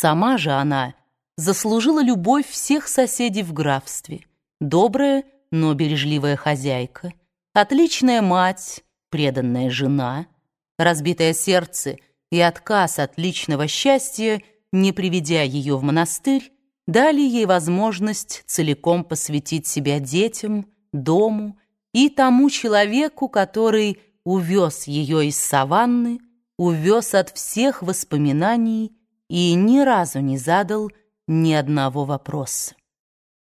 Сама же она заслужила любовь всех соседей в графстве. Добрая, но бережливая хозяйка, отличная мать, преданная жена, разбитое сердце и отказ от личного счастья, не приведя ее в монастырь, дали ей возможность целиком посвятить себя детям, дому и тому человеку, который увез ее из саванны, увез от всех воспоминаний и ни разу не задал ни одного вопроса.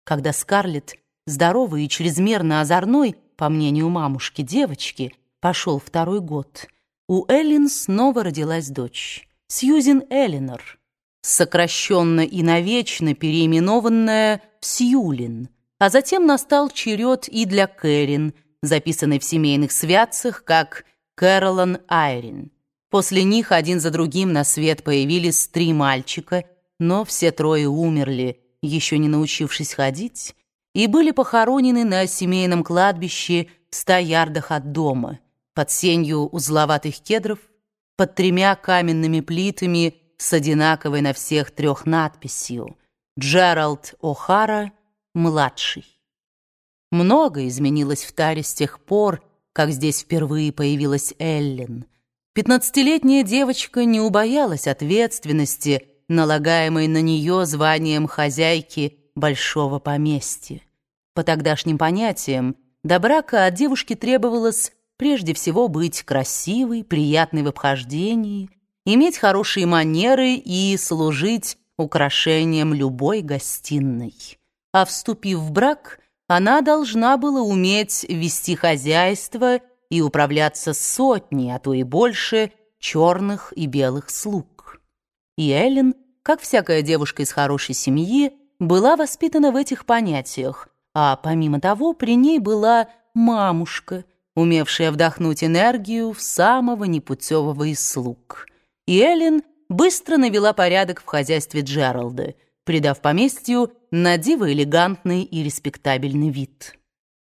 Когда Скарлетт, здоровый и чрезмерно озорной, по мнению мамушки девочки, пошел второй год, у Эллен снова родилась дочь, Сьюзен Эллинор, сокращенно и навечно переименованная в Сьюлин, а затем настал черед и для Кэрин, записанной в семейных святцах как Кэролан Айрин. После них один за другим на свет появились три мальчика, но все трое умерли, еще не научившись ходить, и были похоронены на семейном кладбище в ста ярдах от дома, под сенью узловатых кедров, под тремя каменными плитами с одинаковой на всех трех надписью «Джеральд О'Хара, младший». Много изменилось в Таре с тех пор, как здесь впервые появилась Эллен — Пятнадцатилетняя девочка не убоялась ответственности, налагаемой на нее званием хозяйки большого поместья. По тогдашним понятиям, до брака от девушки требовалось прежде всего быть красивой, приятной в обхождении, иметь хорошие манеры и служить украшением любой гостиной. А вступив в брак, она должна была уметь вести хозяйство и управляться сотней, а то и больше, черных и белых слуг. И Эллен, как всякая девушка из хорошей семьи, была воспитана в этих понятиях, а помимо того при ней была мамушка, умевшая вдохнуть энергию в самого непутевого из слуг. И Эллен быстро навела порядок в хозяйстве Джералда, придав поместью на диво элегантный и респектабельный вид.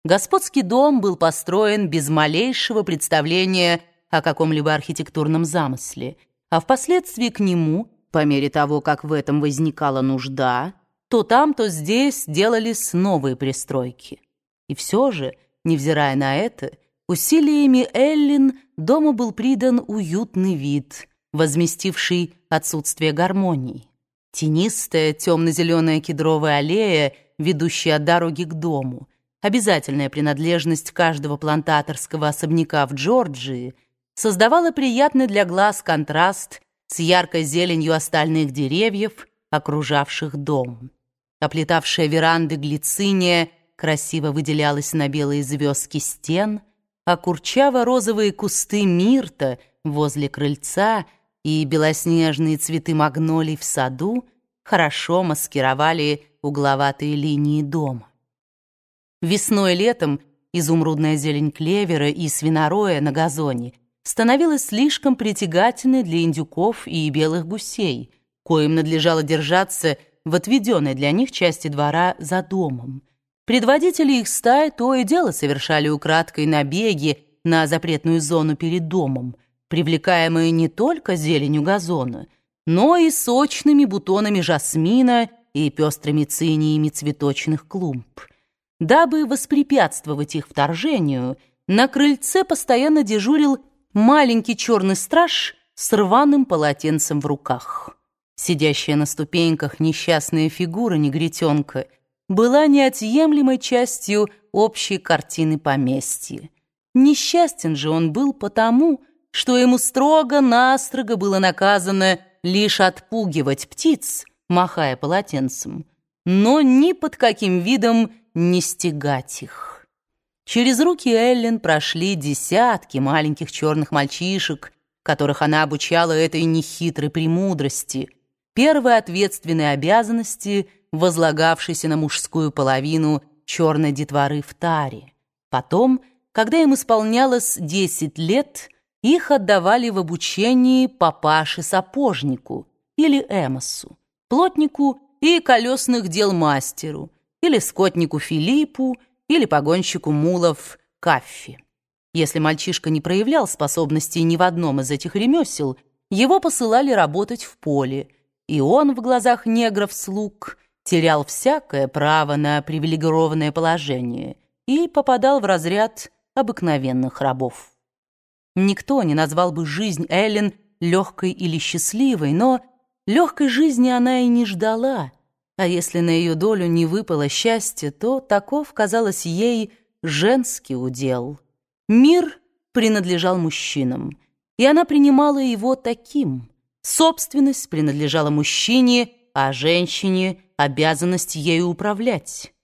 Господский дом был построен без малейшего представления о каком-либо архитектурном замысле, а впоследствии к нему, по мере того, как в этом возникала нужда, то там, то здесь делались новые пристройки. И все же, невзирая на это, усилиями Эллин дому был придан уютный вид, возместивший отсутствие гармонии. Тенистая темно-зеленая кедровая аллея, ведущая от дороги к дому — обязательная принадлежность каждого плантаторского особняка в Джорджии, создавала приятный для глаз контраст с яркой зеленью остальных деревьев, окружавших дом. Оплетавшая веранды глициния красиво выделялась на белые звездки стен, а курчаво-розовые кусты мирта возле крыльца и белоснежные цветы магнолий в саду хорошо маскировали угловатые линии дома. Весной и летом изумрудная зелень клевера и свинороя на газоне становилась слишком притягательной для индюков и белых гусей, коим надлежало держаться в отведенной для них части двора за домом. Предводители их стаи то и дело совершали украдкой набеги на запретную зону перед домом, привлекаемые не только зеленью газона, но и сочными бутонами жасмина и пестрыми циниями цветочных клумб. Дабы воспрепятствовать их вторжению, на крыльце постоянно дежурил маленький черный страж с рваным полотенцем в руках. Сидящая на ступеньках несчастная фигура негритенка была неотъемлемой частью общей картины поместья. Несчастен же он был потому, что ему строго-настрого было наказано лишь отпугивать птиц, махая полотенцем, но ни под каким видом не стегать их. Через руки Эллен прошли десятки маленьких черных мальчишек, которых она обучала этой нехитрой премудрости, первой ответственной обязанности, возлагавшейся на мужскую половину черной детворы в таре. Потом, когда им исполнялось десять лет, их отдавали в обучение папаше-сапожнику или эмосу, плотнику и колесных дел мастеру, или скотнику Филиппу, или погонщику мулов Каффи. Если мальчишка не проявлял способностей ни в одном из этих ремесел, его посылали работать в поле, и он в глазах негров-слуг терял всякое право на привилегированное положение и попадал в разряд обыкновенных рабов. Никто не назвал бы жизнь Эллен легкой или счастливой, но легкой жизни она и не ждала, а если на ее долю не выпало счастье, то таков, казалось ей, женский удел. Мир принадлежал мужчинам, и она принимала его таким. Собственность принадлежала мужчине, а женщине — обязанность ею управлять.